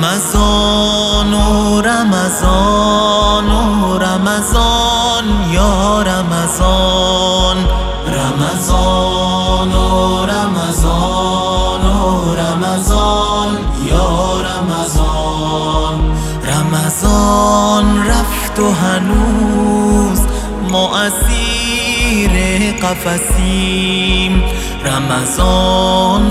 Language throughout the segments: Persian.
رمضان و رمضان و رمضان یا رمضان. رمضان و رمضان و رمضان یا رمضان. رمضان رفت و هنوز ما اسیر قفسیم. رمضان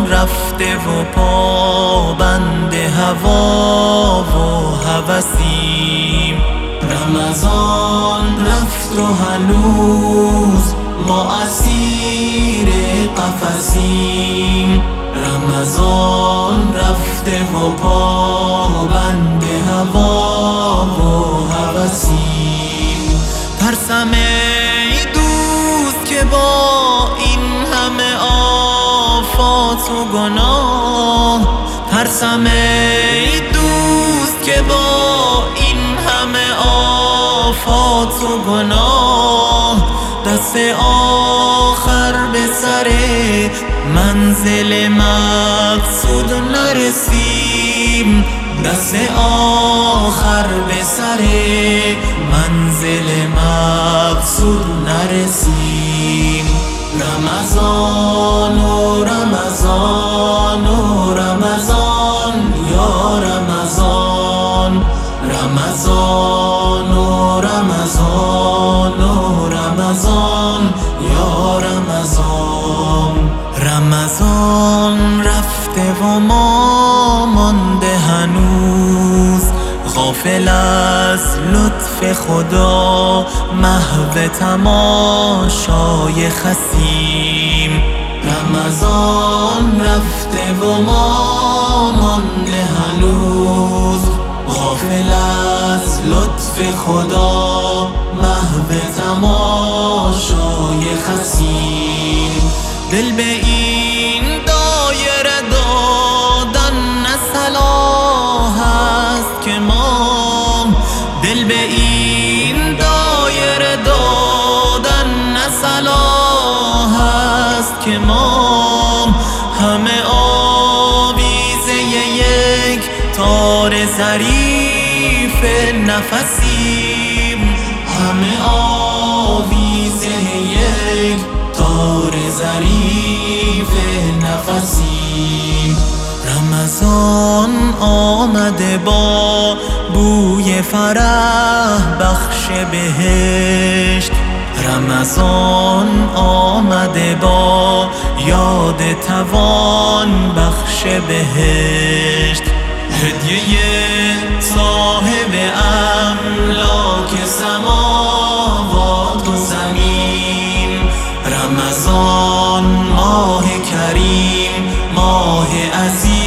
رفته و پابند هوا و هوسیم. رمضان رفت و هنوز ما اسیر قفسیم. رمضان رفته و پابند هوا و هوسیم. ترسم ای دوست که با آفات و گناه. ترسم ای دوست که با این همه آفات و گناه. دست آخر به سر منزل مقصود نرسیم. دست آخر به سر منزل مقصود نرسیم. رمضان و رمضان و رمضان یا رمضان رمضان و رمضان و رمضان یا رمضان. رمضان رفته و ما مانده هنوز. غافل از لطف خدا محو تماشای خسیم. رمضان رفته و ما مانده هنوز. غافل از لطف خدا محو تماشای خسیم. دل به این که ما همه آویزه یک تار ظریف نفسیم. همه آویزه یک تار ظریف نفسیم. رمضان آمده با بوی فرح بخش بهشت. رمضان آمده با یاد توان بخش بهشت. هدیه صاحب املاک سماوات و زمین. رمضان ماه کریم ماه عزیز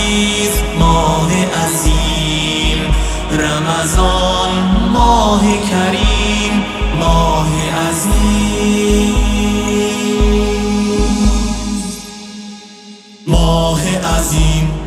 عظیم